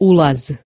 ulazy